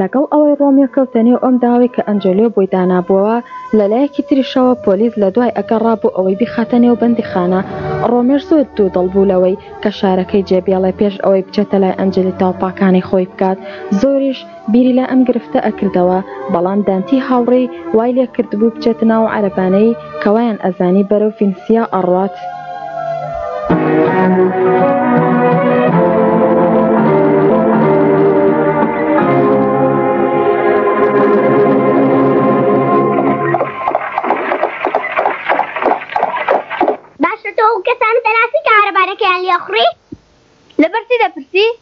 لەگەڵ ئەوەی ڕۆمیۆ کەوتە نێو ئەم داوەی کە ئەنجۆلیۆ بۆی دانابووەوە، لە لایەکی تریشەوە پۆلیس لە دوای ئەگەڕا بۆ ئەوەی بیخاتە نێو بەندیخانە، ڕۆمیۆش زۆر دوودڵ بوو لەوەی کە شارەکەی جێبێڵێ پێش ئەوەی بچێتە لای ئەنجلیتا و پاکانەی خۆی بکات، زۆریش. بیری لە ئەم گرفتە ئەکردەوە بەڵام دانتی هاوڕێی وای لێ کردبوو بچێتە ناو عەرەبانەی کە وایان ئەزانی بەرەو فینسیا ئەڕوات. باشە تۆ ئەو کەسانە دەناسی کە عەرەبانەکەیان لێ ئەخوڕی؟ لەبەر چی دەپرسی؟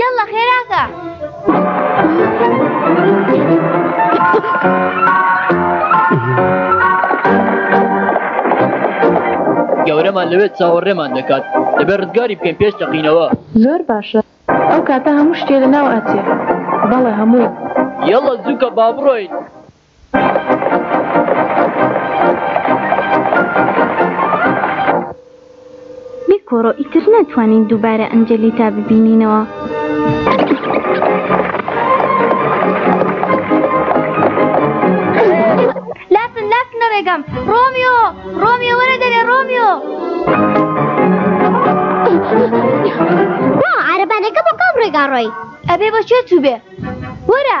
یاڵا خێراکە. گەورەمان لەوێت چاوەڕێمان دەکات دەبێ ڕزگاری بکەین پێش تەقینەوە زۆر باشە ئەو کاتە هەموو شتێ لە ناو ئەچێ بەڵێ هەمووی یەڵە زووکە با بڕۆین بیکۆڕۆ ئیتر ناتوانین دووبارە ئەنجلیتا ببینینەوە. لافن لافنە ڕێگەم ڕۆمیۆ ڕۆمیۆ وەرە دەرێ ڕۆمیۆ عربانەکە بۆ کام ڕێگا ڕۆی ئەبێ بە چێ چوو بێ وەرە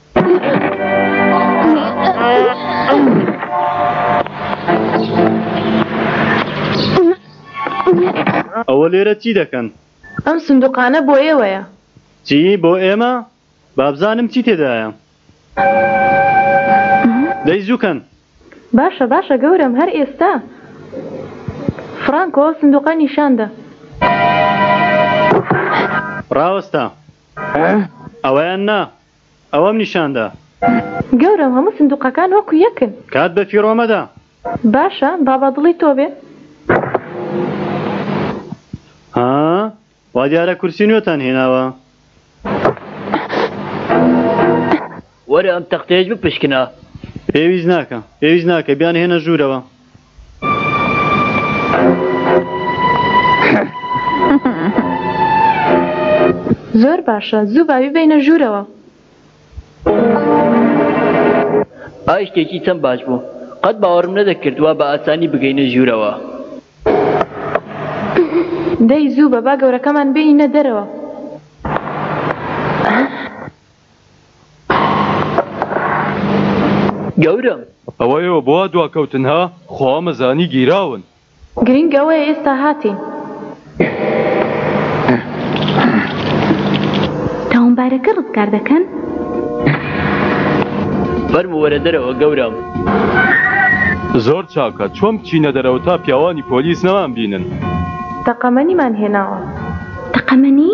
ئەوە لێرە چی دەکەن؟ ئەم سندوقانە بۆ ئێوەیە. چی؟ بۆ ئێمە؟ بابزانم چی تێدایە. دەی زووکەن. باشە باشە گەورەم هەر ئێستا. فڕانکۆ سندوقە نیشاندە. ڕاوەستە. ئەوەیان نا. ئەوەم نیشان دا. گەورەم هەموو سندوقەکان وەکو یەکن. کات بە فیڕۆ مەدە. باشە با با دڵی تۆ بێ. ها وا دیارە کورسی نوێتان هێناوە. وەرە ئەم تەختەیەش بپشکنە. پێویست ناکە پێویست ناکە بیانهێنە ژوورەوە. زۆر باشە زوو با بیبەینە ژوورەوە. ئای شتێکی چەند باش بوو قەت باوەڕم نەدەکرد وا بە ئاسانی بگەینە ژوورەوە. دەی زوو بە با گەورەکەمان بێینە دەرەوە. گەورەم. ئەوە ئێوە بۆ وا دواکەوتن ها؟ خوامە زانی گیراون. گرینگ ئەوەیە ئێستا هاتین. تاوانبارەکە ڕزگار دەکەن؟ فەرموو وەرە دەرەوە گەورەم. زۆر چاکە، چۆن بچینە دەرەوە تا پیاوانی پۆلیس نەمانبینن؟ تەقەمەنیمان هێناوە. تەقەمەنی؟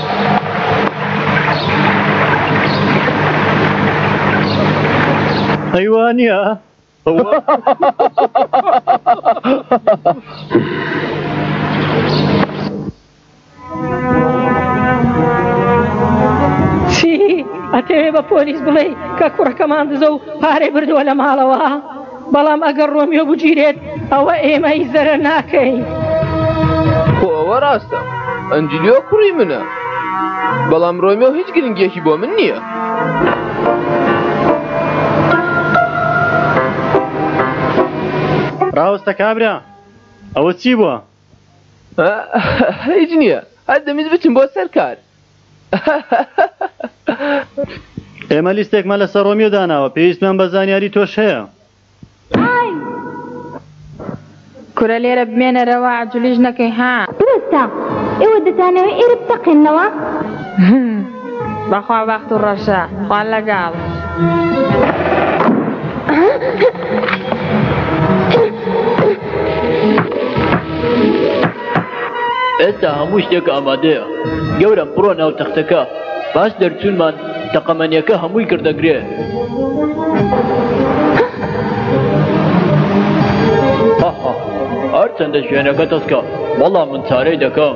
حیوانە چی ئەتەوێ بە پۆلیس بڵێی کە کوڕەکەمان دزە و پارەی بردووە لە ماڵەوە؟ بەڵام ئەگەر ڕۆمیۆ بگیرێت ئەوە ئێمە هیچ زەرەر ناکەین. خۆ ئەوە ڕاستە ئەنجلیۆ کوڕی منە بەڵام ڕۆمیۆ هیچ گرنگیەکی بۆ من نییە. ڕاوستە کابرا ئەوە چی بووە؟ هیچ نییە هەر دەمت بچم بۆ سەر کار ئێمە لیستێکمان لە سەرۆمیۆ داناوە پێویستمان بە زانیاری تۆش هەیە کورە لێرە بمێنەرەوە عجلیش نەکەی ها بستە ئێوە دەتانەوە ئێرە بتەقێنەوە بەخوا بەخت و ڕەشە خوا لەگەڵ. ئێستا هەموو شتێک ئامادەیە گەورم بڕۆ ناو تەختەکە باش دەرچوونمان تەقەمەنیەکە هەمووی کردەگرێ. هەرچەندە شوێنەکە تەسکە بەڵام من چارەی دەکەم.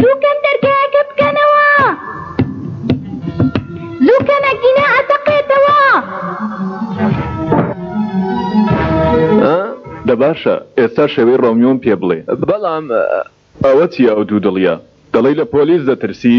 زوو کەن دەرگەیەکە بکەنەوە زوو کەن ئەگینا ئەتەقێتەوە. ئا دە باشە ئێستا شێوەی ڕۆمیۆم پێ بڵێ. بەڵام ئەوە چیە ئەو دوو دڵیە دەڵێی لە پۆلیس دەترسی.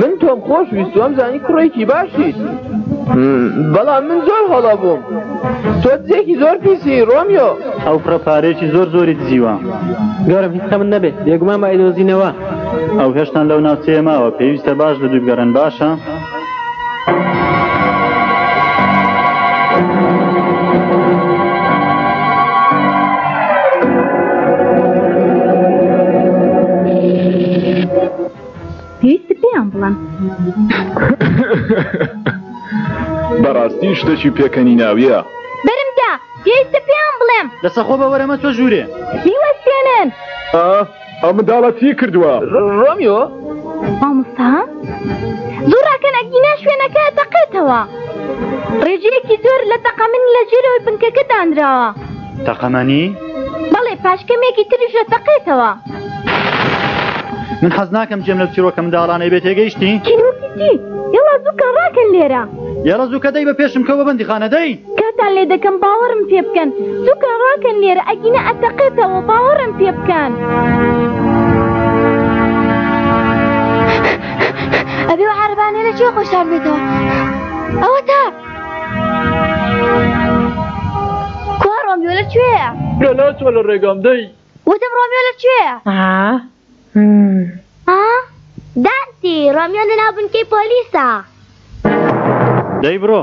من تۆم خۆش ویستوەم زانی کوڕێکی باشیت بەڵام من زۆر هەڵە بووم تۆ دزێکی زۆر پیسی ڕۆمیۆ ئەو کوڕە پارێکی زۆر زۆری دزیوە گەرم هیچ خەمن نەبێت بێگومان بە ئەیدۆزینەوە ئەو هێشتان لەو ناوچەیە ماوە پێویستە باش لە دووگەڕن باشە پێویستە پێیان بڵم بەڕاستی شتەکی پێکەنی ناویە برمدا پێویستە پێیان بڵێم لەسەخۆ بە وەرەمە تۆ ژوورێ هیوەستێنن. ئەو منداڵە چی کردووە؟ ڕۆمیۆ؟ مامۆستا؟ زۆر ڕاکەن ئەگینا شوێنەکە دەقێتەوە ڕێژەیەکی زۆر لە تەقەمن لە ژێرەوەی بنکەکە دانراوە تەقەمەنی؟ بەڵێ پاشکەمێکی تریش لە دەقێتەوە من حەز ناکەم جێم لەو چیرۆکە منداڵانەی بێت تێگەیشتی؟ چیرۆکی چی؟ یەڵا زووکە ڕاکەن لێرە یەڵە زووکە دەی بە پێشم کەوە بەندیخانە دەی کاتان لێ دەکەم باوەڕم پێ بکەن دوکان ڕاکەن لێرە ئەگینە ئەتەقێتەوە باوەڕم پێ بکەن. ئەبێ و عربانێ لە چێ خۆشار بێتەوە ئەوە تا کوا ڕۆمیۆ لە کوێە گەلا تۆ لە ڕێگام دەی وتم ڕۆمیۆ لە کوێە دانتی ڕۆمیۆ لە ناوبنکەی پۆلیسە دەی بڕۆ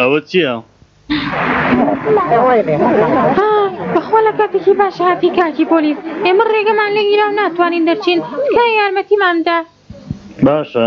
ئەوە چیە؟ بەخوا لە کاتێکی باش هاتی کاکی پۆلیس ئێمە ڕێگەمان لێگیرا و ناتوانین دەرچین تکایە یارمەتیمان بدە باشە.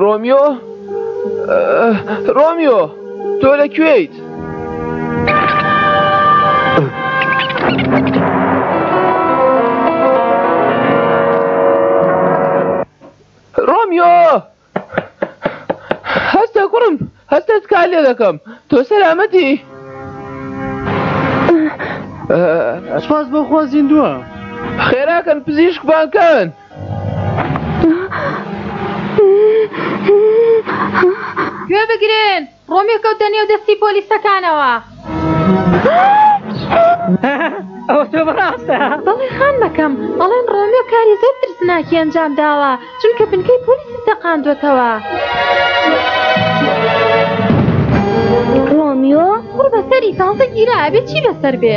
ڕۆمیۆ؟ ڕۆمیۆ تۆ لە کوێیت؟ ڕۆمیۆ هەستە کوڕم هەستە تکار لێ دەکەم تۆ سەلامەتی؟ سپاس بۆ خۆ زیندووە خێراکەن پزیشک بانکەن. گوێبگرن! ڕۆمیۆ کەوتە نێو دەستی پۆلیسەکانەوە. ئەوە تۆ بەڕاستە؟ بەڵێ خان بەکەم ئەڵێن ڕۆمیۆ کاری زۆر ترسناکی ئەنجام داوە چونکە بنکەی پۆلیسی تەقاندوەتەوە. ڕۆمیۆ ڕوو بەسەری تازە گیرا ئەبێ چی بەسەر بێ؟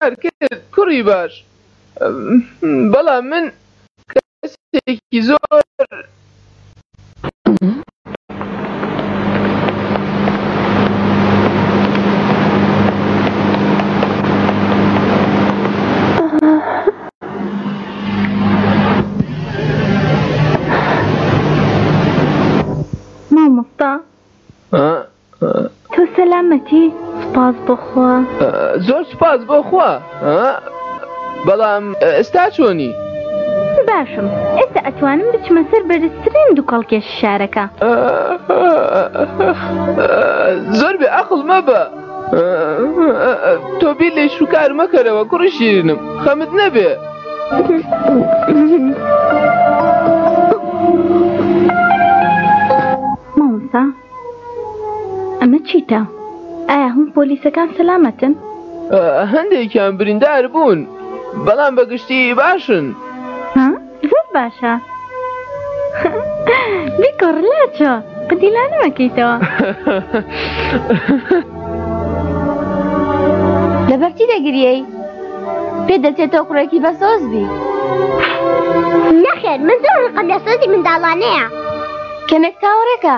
کارکرد کوڕی باش بەڵام من کەسێکی زۆر مامۆستا تۆ سەلامەتی سپاس بۆ خوا زۆر سپاس بۆ خوا بەڵام ئێستا چۆنی باشم ئێستا ئەتوانم بچمە سەر بەرزترین دوو کەڵکێش شارەکە زۆر بێ ئەقل مەبە تۆ بیر لێ شوکار مەکەرەوە کوڕی شیرنم خەمت نەبێ. ئەمە چیتە؟ ئایا هەموو پۆلیسەکان سەلامەتن؟ هەندێکیان بریندار بوون بەڵام بەگشتی باشن زۆر باشە بیکۆڕ لاچۆ قدیلانەوەکەیتەوە لەبەرچی دەگریەی پێ دەچێتەوە کوڕێکی بەسۆز بی نەخێر من زۆر ڕقم لە سۆزی منداڵانەیە. کەمێک تاوەڕێکە.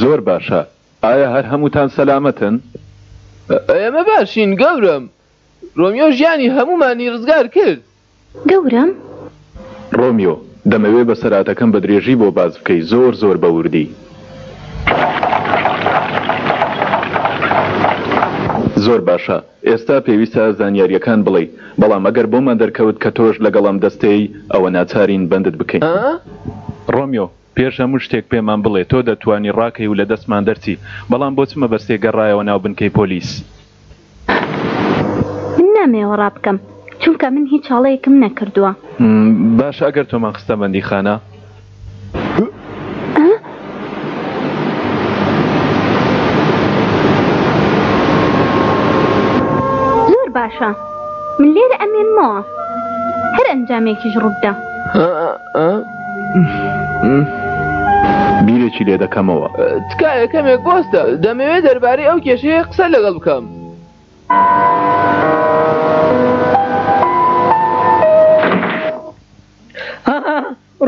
زۆر باشە ئایا هەر هەمووتان سەلامەتن؟ ئێمە باشین گەورەم. ڕۆمیۆ ژیانی هەموومانی ڕزگار کرد. گەورەم؟ ڕۆمیۆ، دەمەوێ بەسەراتەکەم بە درێژی بۆ باس بکەی زۆر زۆر بە وردی. زۆر باشە. ئێستا پێویستە زانیاریەکان بڵێی بەڵام ئەگەر بۆمان دەرکەوت کە تۆش لەگەڵ ئەم دەستەیەی ئەوە ناچارین بەندت بکەین. ڕۆمیۆ، پێش هەموو شتێک پێمان بڵێ تۆ دەتوانی ڕاکەی و لە دەستمان دەرچی بەڵام بۆ چ مەبەستێک گەڕایەوە ناو بنکەی پۆلیس؟ من نامەوێ ڕابکەم چونکە من هیچ هەڵەیەکم نەکردووە. باشە ئەگەر تۆمان خستە بەندیخانە زۆر باشە من لێرە ئەمێنمەوە هەر ئەنجامێکیش ڕووبدا بیرێکی لێ دەکەمەوە تکایە کەمێک بۆستە دەمەوێ دەربارەی ئەو کێشەیە قسە لەگەڵ بکەم.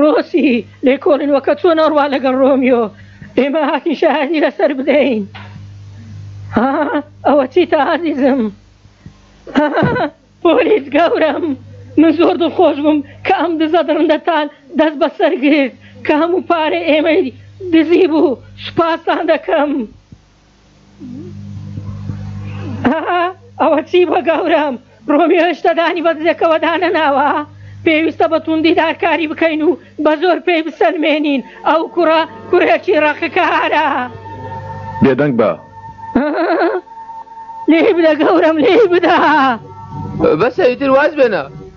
ڕۆسی، لێکۆڵین وەکە چۆن ئەڕوا لەگەڵ ڕۆمیۆ، ئێمە هاتین شایەدی لەسەر بدەین. ها، ئەوە چیتە ئازیزم؟ ها. پۆلیس، گەورەم، من زۆر دڵخۆش بووم کە ئەم دزە دڕندەتان دەست بەسەر گرت کە هەموو پارەی ئێمەی دزیبوو، سوپاستان دەکەم. ئەوە چی بە گەورەم ڕۆمی هێشتا دانی بە دزەکەەوە دانەناوە پێویستە بە توندی دارکاری بکەین و بە زۆر پێی بسەلمێنین ئەو کوڕە کوڕێکی ڕەقەکارە بێدەنگ بە لێ بدە گەورەم لێ بدە بەسەویتر واز بێنە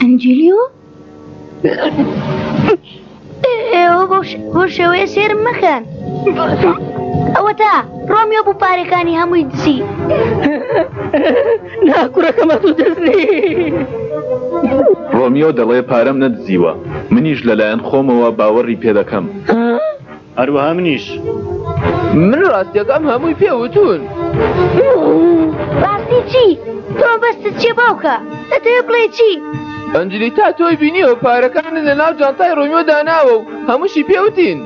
ئەنجلیۆ ئێوە بۆ ش- بۆ شێوەیە سێرم مەکەن ئەوە تا ڕۆمیۆ بوو پارەکانی هەمووی دزی نا کوڕەکەم ئەتوو دەست نیت. ڕۆمیۆ دەڵێ پارەم نەدزیوە. منیش لەلایەن خۆمەوە باوەڕی پێ دەکەم. هەروەها منیش. من ڕاستییەکەم هەمووی پێ وتوون. ڕاستی چی؟ تۆ بەستت چیە باوکە؟ دەتەوێ بڵێ چی؟ ئەنجلیتا تۆی بینیەوە پارەکانت لە ناو جانتای ڕۆمیۆ داناوە و هەمووشی پێ وتین.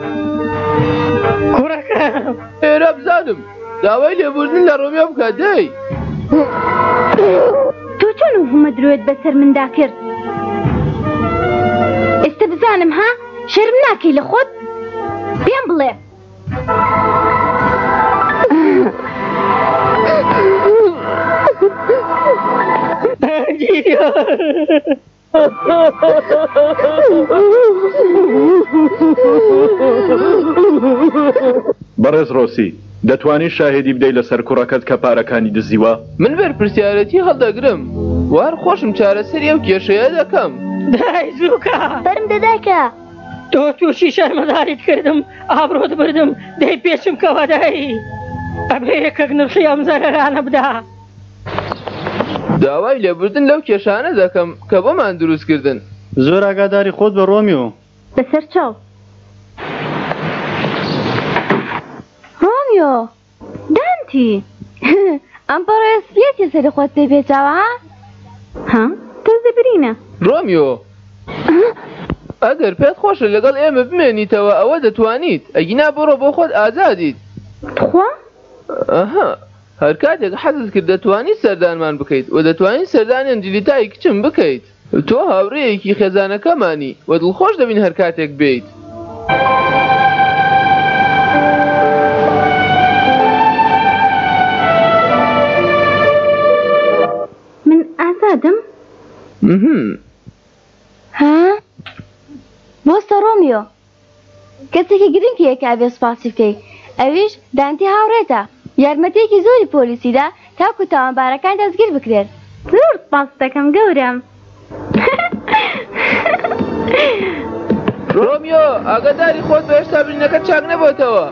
کوڕەکەم. ئێرە بزانم. داوای لێبوردن لە ڕۆمیا بکە دەی تۆ چۆن و هەمە درۆێت بەسەر مندا کرد ئێستا بزانم ها شەرم ناکەی لە خۆت پێم بڵێ Yeah. بەڕێز ڕۆسی، دەتوانی شاهێدی بدەی لەسەر کوڕەکەت کە پارەکانی دزیوە؟ من بەرپرسیارێتی هەڵدەگرم و هەر خۆشم چارەسەری ئەو کێشەیە دەکەم. دای زووکە! بەرم دە دایکە! تۆ تووشی شەرمەزاریت کردم، ئابڕووت بردم، دەیپێچم کەوە دای! ئەبێ یەکێک نرخی ئەم زەرەرانە بدا. داوای لێبوردن لەو کێشانە دەکەم کە بۆمان دروست کردن. زۆر ئاگاداری خۆت بە ڕۆمیۆ. بەسەر چاو. ڕۆمیۆ، دانتی. ئەم پەڕەیە سپییە چییە سەری خۆت پێ پێچاوە ها؟ ها؟ تۆز لە برینە. ڕۆمیۆ، ئەگەر پێت خۆشە لەگەڵ ئێمە بمێنیتەوە ئەوە دەتوانیت، ئەگینا بڕۆ بۆ خۆت ئازادیت. تخوا؟ ئەها. هەر کاتێک حەزت کرد دەتوانیت سەردانمان بکەیت و دەتوانیت سەردانی ئەنجلیتای کچم بکەیت. تۆ هاورێیەکی خێزانەکەمانی و دڵخۆش دەبین هەر کاتێک بێیت. من ئازادم؟ مهم. ها؟ بۆ سەڕۆمیۆ، کەسێکی گرنگ هەیە کە ئەبێ سوپاسی بکەی ئەویش دانتی هاوڕێتە یارمەتیەکی زۆری پۆلیسی دا تاکو تاوانبارەکان دەستگیر بکرێن. زۆر سپاست دەکەم گەورەم. ڕۆمیۆ، ئاگاداری خۆت بە هێشتا برینەکەت چاک نەبۆتەوە.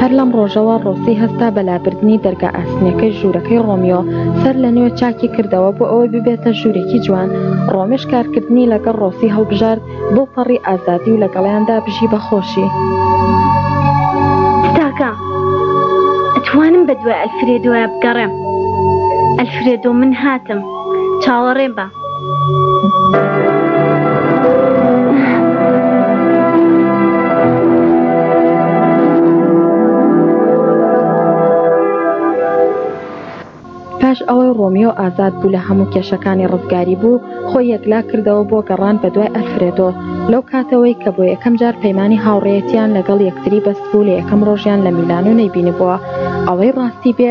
هەر لەم ڕۆژەوە ڕۆسی هەستا بە لابردنی دەرگا ئاسنیەکەی ژوورەکەی ڕۆمیۆ سەر لە نوێ چاکی کردەوە بۆ ئەوەی ببێتە ژوورێکی جوان ڕۆمش کارکردنی لەگەڵ ڕۆسی هەڵبژارد بۆ پەڕی ئازادی و لەگەڵیاندا بژی بەخۆشی ستاکە ئەتوانم بە دوای ئەلفرێدۆە بگەڕێم ئەلفرێدۆ من هاتم چاوەڕێ بە پاش ئەوەی ڕۆمیۆ ئازاد بوو لە هەموو کێشەکانی ڕزگاری بوو خۆی یەکلا کردەوە بۆ گەڕان بە دوای ئەلفرێدۆ لەو کاتەوەی کە بۆ یەکەم جار پەیمانی هاوڕێەتیان لەگەڵ یەکتری بەست بوو لە یەکەم ڕۆژیان لە میلانۆ نەیبینبووە ئەوەی ڕاستی بێ